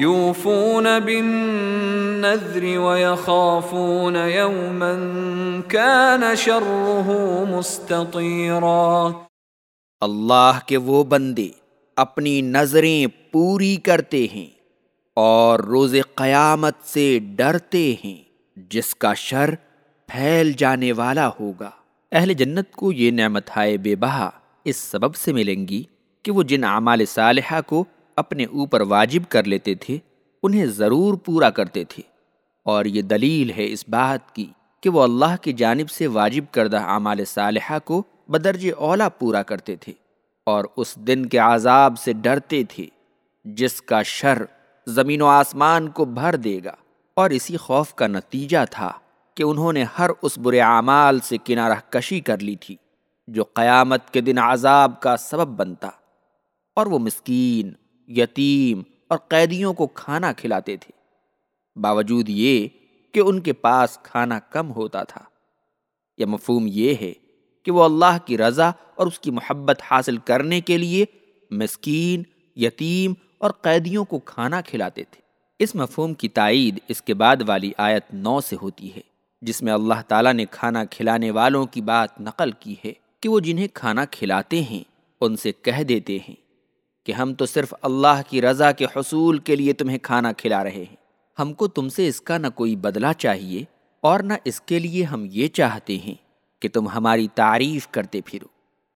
يوفون بالنذر ويخافون يوما كان شره مستطيرا۔ اللہ کے وہ بندے اپنی نظریں پوری کرتے ہیں اور روز قیامت سے ڈرتے ہیں، جس کا شر پھیل جانے والا ہوگا۔ اہل جنت کو یہ نعمت ہائے بے بہا اس سبب سے ملیں گی کہ وہ جن اعمال صالحہ کو اپنے اوپر واجب کر لیتے تھے، انہیں ضرور پورا کرتے تھے۔ اور یہ دلیل ہے اس بات کی کہ وہ اللہ کی جانب سے واجب کردہ اعمال صالحہ کو بدرج اولا پورا کرتے تھے اور اس دن کے عذاب سے ڈرتے تھے، جس کا شر زمین و آسمان کو بھر دے گا۔ اور اسی خوف کا نتیجہ تھا کہ انہوں نے ہر اس برے اعمال سے کنارہ کشی کر لی تھی، جو قیامت کے دن عذاب کا سبب بنتا۔ اور وہ مسکین یتیم اور قیدیوں کو کھانا کھلاتے تھے۔ باوجود یہ کہ ان کے پاس کھانا کم ہوتا تھا۔ یا مفہوم یہ ہے کہ وہ اللہ کی رضا اور اس کی محبت حاصل کرنے کے لیے مسکین، یتیم اور قیدیوں کو کھانا کھلاتے تھے۔ اس مفہوم کی تائید اس کے بعد والی آیت نو سے ہوتی ہے، جس میں اللہ تعالیٰ نے کھانا کھلانے والوں کی بات نقل کی ہے کہ وہ جنہیں کھانا کھلاتے ہیں، ان سے کہہ دیتے ہیں۔ کہ ہم تو صرف اللہ کی رضا کے حصول کے لیے تمہیں کھانا کھلا رہے ہیں۔ ہم کو تم سے اس کا نہ کوئی بدلہ چاہیے اور نہ اس کے لیے ہم یہ چاہتے ہیں کہ تم ہماری تعریف کرتے پھرو۔